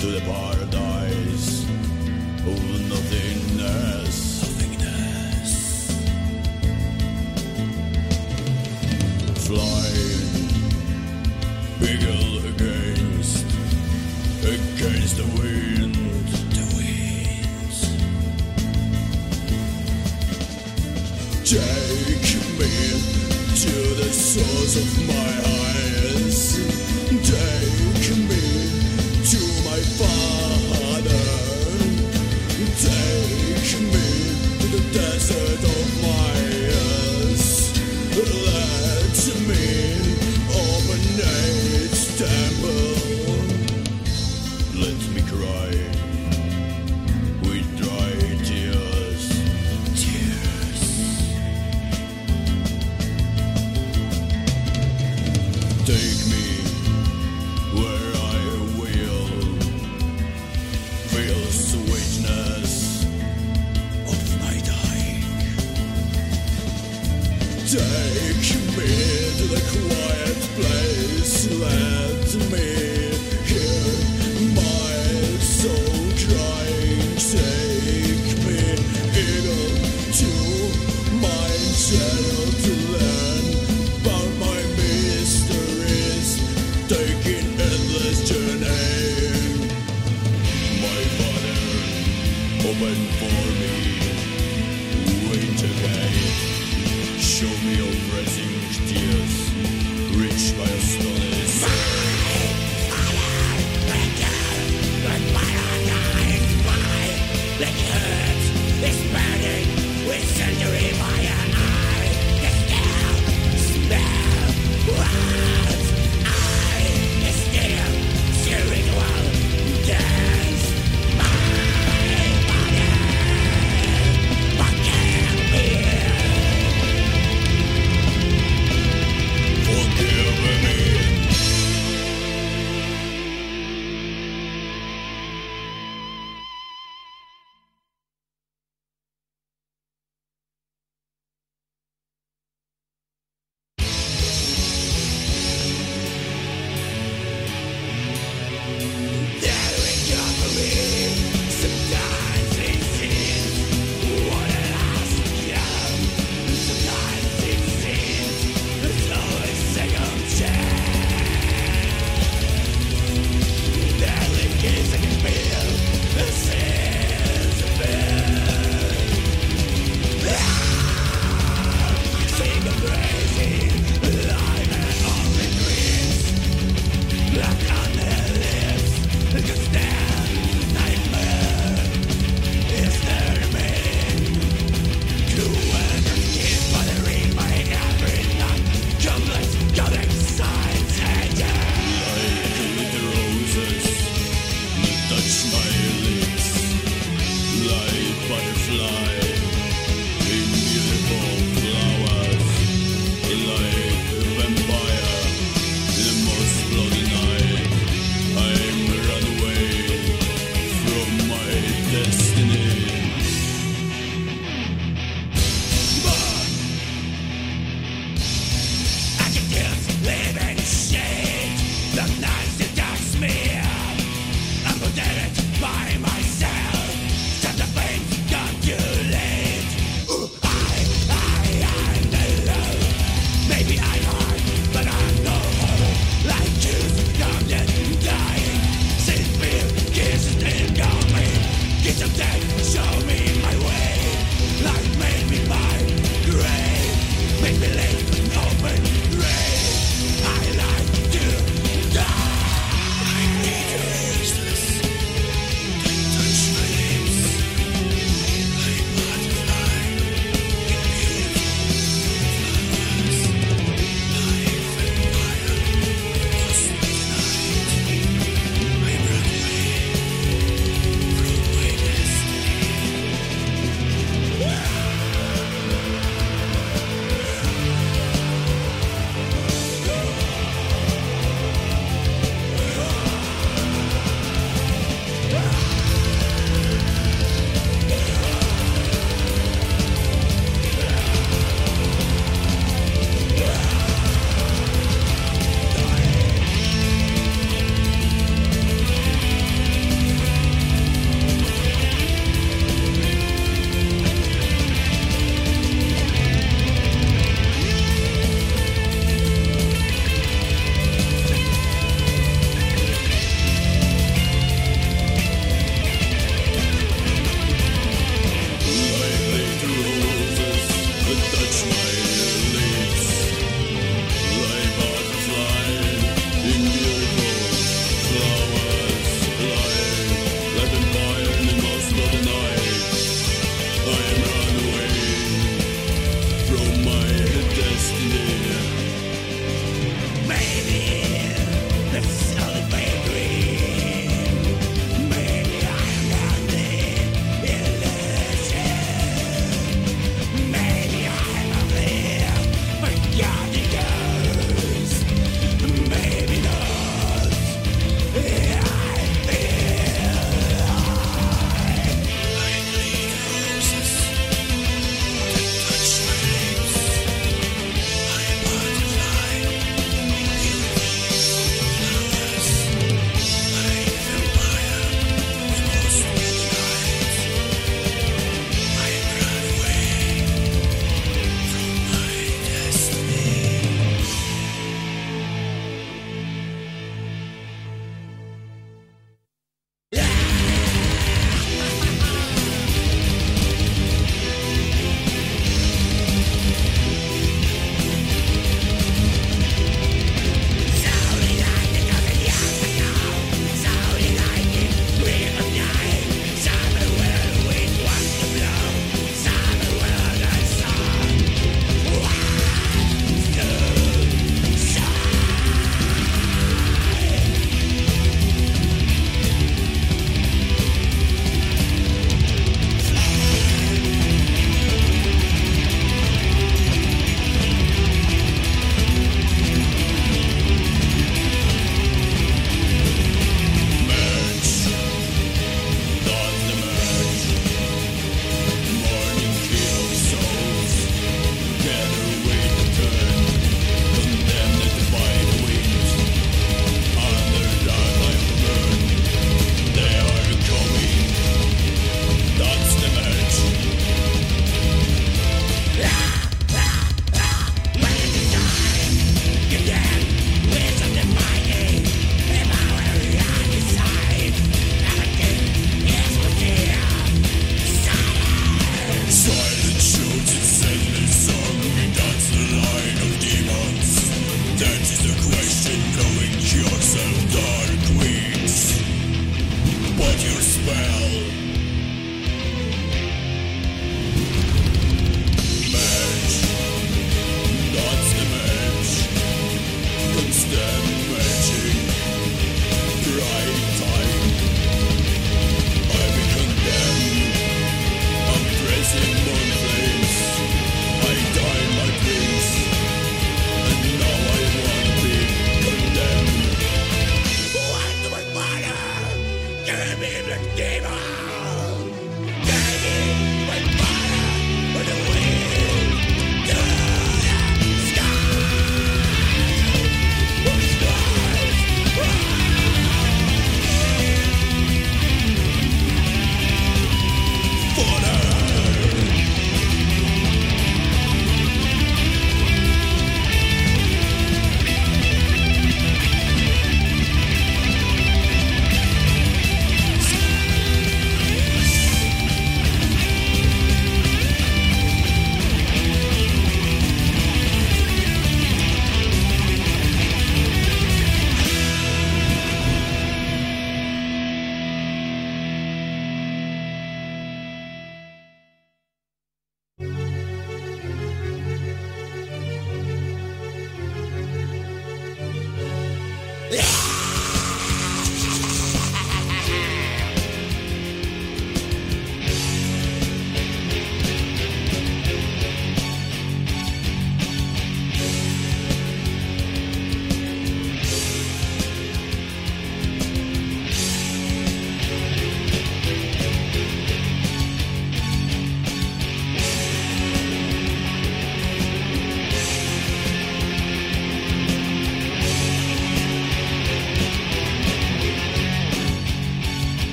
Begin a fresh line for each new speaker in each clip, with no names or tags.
to the paradise of nothingness. nothingness. Fly, eagle against, against the wind. The winds. Take me to the source of my heart.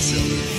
Silva.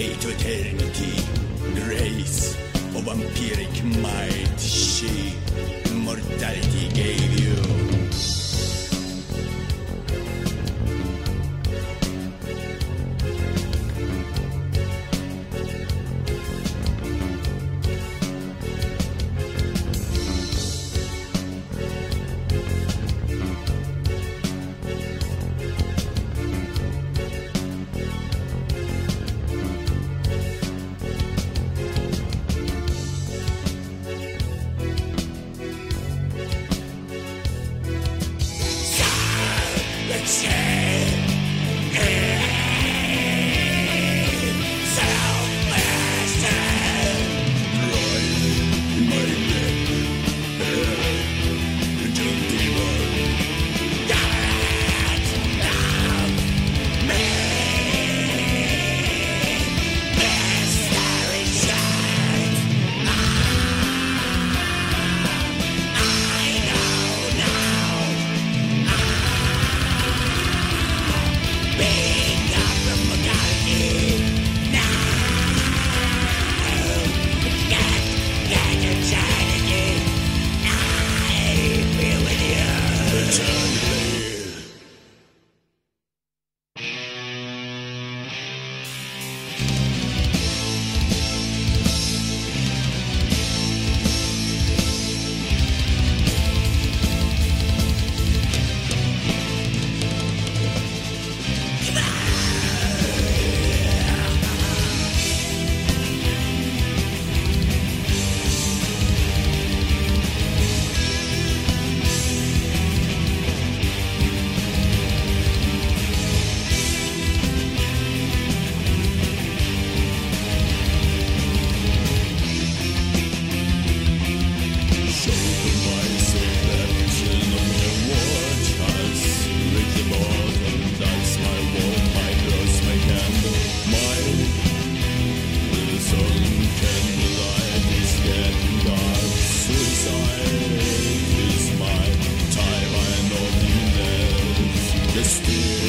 K to eternity, grace of empiric mind. Steve.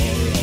Immortal